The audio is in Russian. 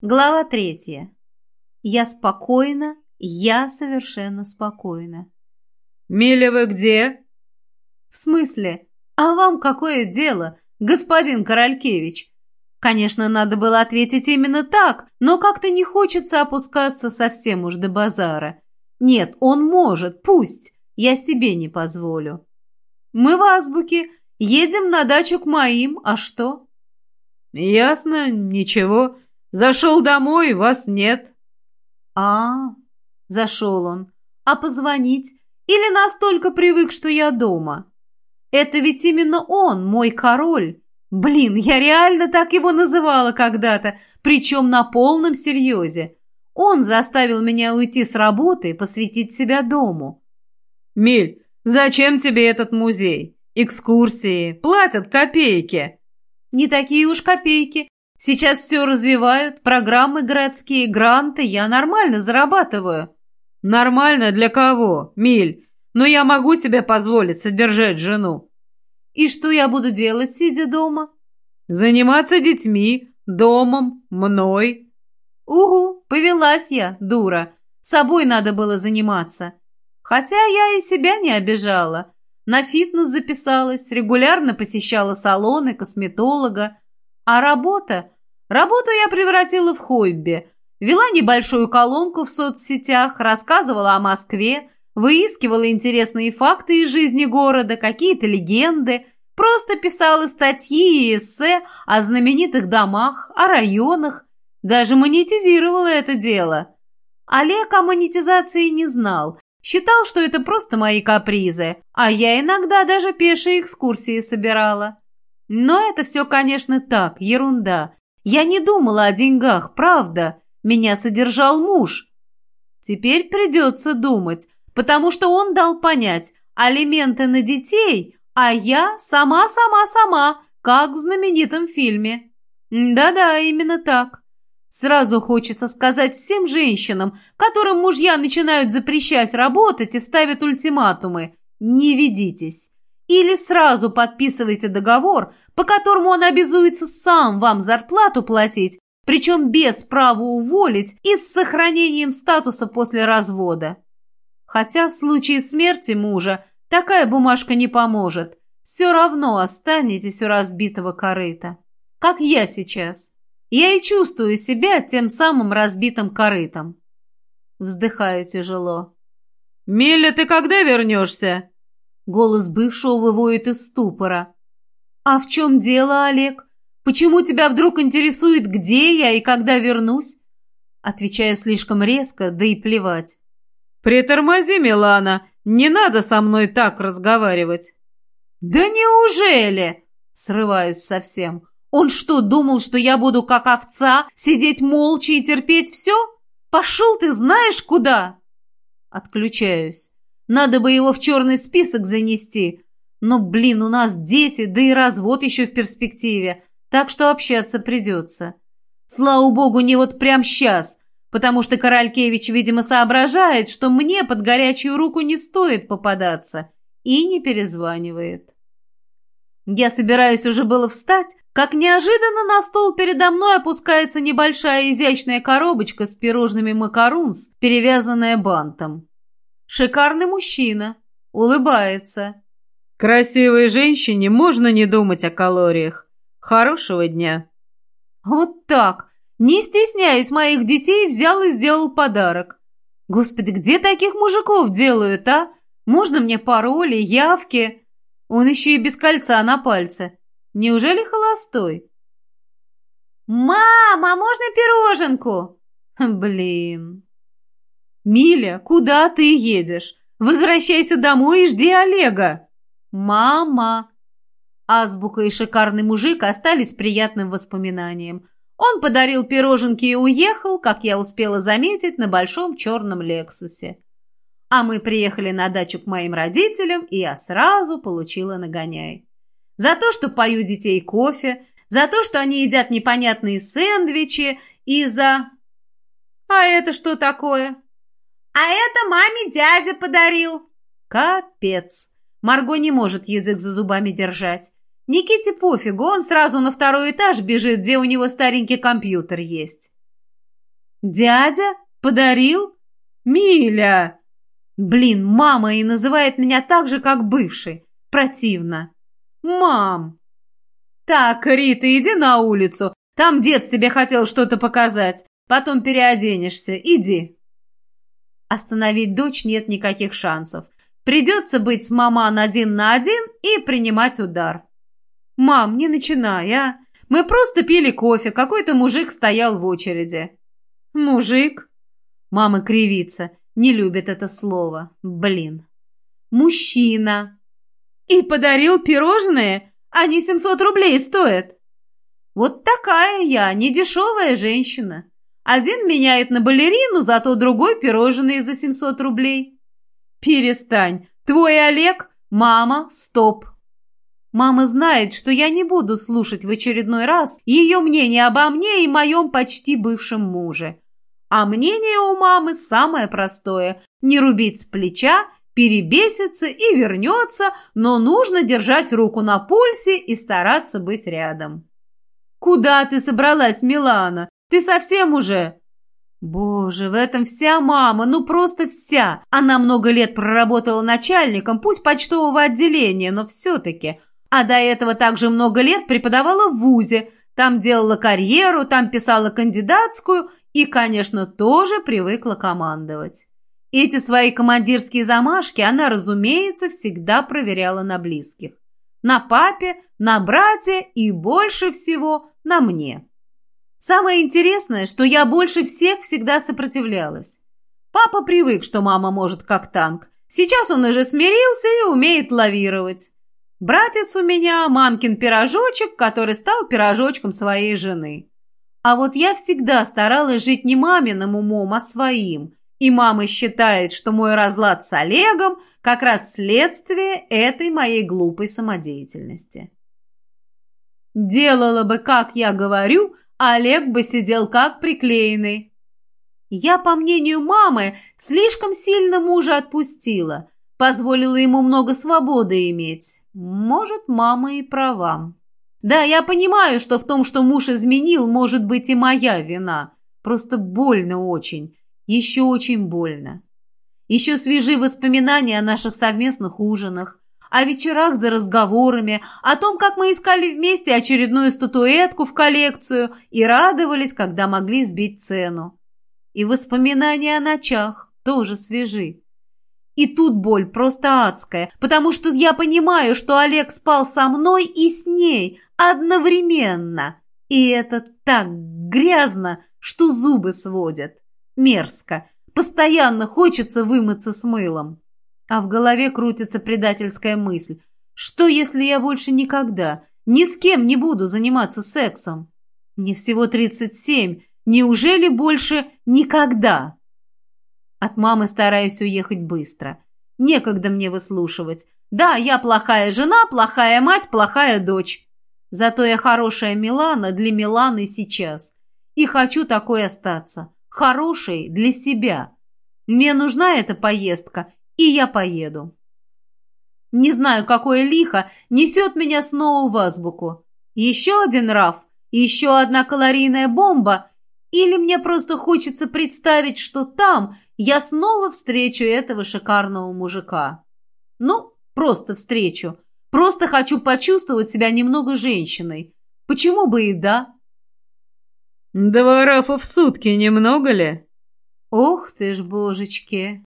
Глава третья. Я спокойна, я совершенно спокойна. «Миля, вы где?» «В смысле? А вам какое дело, господин Королькевич?» Конечно, надо было ответить именно так, но как-то не хочется опускаться совсем уж до базара. Нет, он может, пусть, я себе не позволю. Мы в азбуке, едем на дачу к моим, а что? Ясно, ничего. Зашел домой, вас нет. А, зашел он. А позвонить? Или настолько привык, что я дома? Это ведь именно он, мой король. Блин, я реально так его называла когда-то, причем на полном серьезе. Он заставил меня уйти с работы и посвятить себя дому. «Миль, зачем тебе этот музей? Экскурсии, платят копейки». «Не такие уж копейки. Сейчас все развивают, программы городские, гранты, я нормально зарабатываю». «Нормально для кого, Миль? Но я могу себе позволить содержать жену». «И что я буду делать, сидя дома?» «Заниматься детьми, домом, мной». «Угу, повелась я, дура. Собой надо было заниматься. Хотя я и себя не обижала. На фитнес записалась, регулярно посещала салоны, косметолога. А работа? Работу я превратила в хобби. Вела небольшую колонку в соцсетях, рассказывала о Москве, выискивала интересные факты из жизни города, какие-то легенды, просто писала статьи и эссе о знаменитых домах, о районах, даже монетизировала это дело. Олег о монетизации не знал, считал, что это просто мои капризы, а я иногда даже пешие экскурсии собирала. Но это все, конечно, так, ерунда. Я не думала о деньгах, правда. Меня содержал муж. Теперь придется думать, потому что он дал понять, алименты на детей, а я сама-сама-сама, как в знаменитом фильме. Да-да, именно так. Сразу хочется сказать всем женщинам, которым мужья начинают запрещать работать и ставят ультиматумы, не ведитесь. Или сразу подписывайте договор, по которому он обязуется сам вам зарплату платить, причем без права уволить и с сохранением статуса после развода. Хотя в случае смерти мужа такая бумажка не поможет. Все равно останетесь у разбитого корыта. Как я сейчас. Я и чувствую себя тем самым разбитым корытом. Вздыхаю тяжело. «Миля, ты когда вернешься?» Голос бывшего выводит из ступора. «А в чем дело, Олег? Почему тебя вдруг интересует, где я и когда вернусь?» Отвечаю слишком резко, да и плевать. «Притормози, Милана, не надо со мной так разговаривать». «Да неужели?» Срываюсь совсем. «Он что, думал, что я буду как овца, сидеть молча и терпеть все? Пошел ты знаешь куда?» Отключаюсь. Надо бы его в черный список занести. Но, блин, у нас дети, да и развод еще в перспективе, так что общаться придется. Слава богу, не вот прям сейчас, потому что Королькевич, видимо, соображает, что мне под горячую руку не стоит попадаться, и не перезванивает. Я собираюсь уже было встать, как неожиданно на стол передо мной опускается небольшая изящная коробочка с пирожными макарунс, перевязанная бантом. Шикарный мужчина. Улыбается. Красивой женщине можно не думать о калориях. Хорошего дня. Вот так. Не стесняясь моих детей, взял и сделал подарок. Господи, где таких мужиков делают, а? Можно мне пароли, явки? Он еще и без кольца на пальце. Неужели холостой? «Мам, а можно пироженку?» «Блин». «Миля, куда ты едешь? Возвращайся домой и жди Олега!» «Мама!» Азбука и шикарный мужик остались приятным воспоминанием. Он подарил пироженки и уехал, как я успела заметить, на большом черном «Лексусе». А мы приехали на дачу к моим родителям, и я сразу получила нагоняй. За то, что пою детей кофе, за то, что они едят непонятные сэндвичи, и за... А это что такое? А это маме дядя подарил. Капец. Марго не может язык за зубами держать. Никите пофигу, он сразу на второй этаж бежит, где у него старенький компьютер есть. Дядя? Подарил? Миля! Блин, мама и называет меня так же, как бывший. Противно. Мам! Так, Рита, иди на улицу. Там дед тебе хотел что-то показать. Потом переоденешься. Иди. Остановить дочь нет никаких шансов. Придется быть с маман один на один и принимать удар. «Мам, не начинай, а! Мы просто пили кофе, какой-то мужик стоял в очереди». «Мужик?» Мама кривится, не любит это слово. Блин. «Мужчина». «И подарил пирожные? Они 700 рублей стоят». «Вот такая я, недешевая женщина. Один меняет на балерину, зато другой пирожные за 700 рублей». «Перестань. Твой Олег? Мама, стоп. Мама знает, что я не буду слушать в очередной раз ее мнение обо мне и моем почти бывшем муже. А мнение у мамы самое простое – не рубить с плеча, перебесится и вернется, но нужно держать руку на пульсе и стараться быть рядом. «Куда ты собралась, Милана? Ты совсем уже...» Боже, в этом вся мама, ну просто вся. Она много лет проработала начальником, пусть почтового отделения, но все-таки – а до этого также много лет преподавала в ВУЗе, там делала карьеру, там писала кандидатскую и, конечно, тоже привыкла командовать. Эти свои командирские замашки она, разумеется, всегда проверяла на близких. На папе, на брате и больше всего на мне. Самое интересное, что я больше всех всегда сопротивлялась. Папа привык, что мама может как танк. Сейчас он уже смирился и умеет лавировать. Братец у меня мамкин пирожочек, который стал пирожочком своей жены. А вот я всегда старалась жить не маминым умом, а своим. И мама считает, что мой разлад с Олегом как раз следствие этой моей глупой самодеятельности. Делала бы, как я говорю, Олег бы сидел как приклеенный. Я, по мнению мамы, слишком сильно мужа отпустила, позволила ему много свободы иметь. Может, мама и права. Да, я понимаю, что в том, что муж изменил, может быть и моя вина. Просто больно очень. Еще очень больно. Еще свежи воспоминания о наших совместных ужинах, о вечерах за разговорами, о том, как мы искали вместе очередную статуэтку в коллекцию и радовались, когда могли сбить цену. И воспоминания о ночах тоже свежи. И тут боль просто адская, потому что я понимаю, что Олег спал со мной и с ней одновременно. И это так грязно, что зубы сводят. Мерзко. Постоянно хочется вымыться с мылом. А в голове крутится предательская мысль. Что, если я больше никогда, ни с кем не буду заниматься сексом? Мне всего 37. Неужели больше никогда? От мамы стараюсь уехать быстро. Некогда мне выслушивать. Да, я плохая жена, плохая мать, плохая дочь. Зато я хорошая Милана для Миланы сейчас. И хочу такой остаться. Хорошей для себя. Мне нужна эта поездка, и я поеду. Не знаю, какое лихо несет меня снова в азбуку. Еще один раф, еще одна калорийная бомба, или мне просто хочется представить, что там я снова встречу этого шикарного мужика. Ну, просто встречу. Просто хочу почувствовать себя немного женщиной. Почему бы и да? Два рафа в сутки немного ли? Ох ты ж, божечки!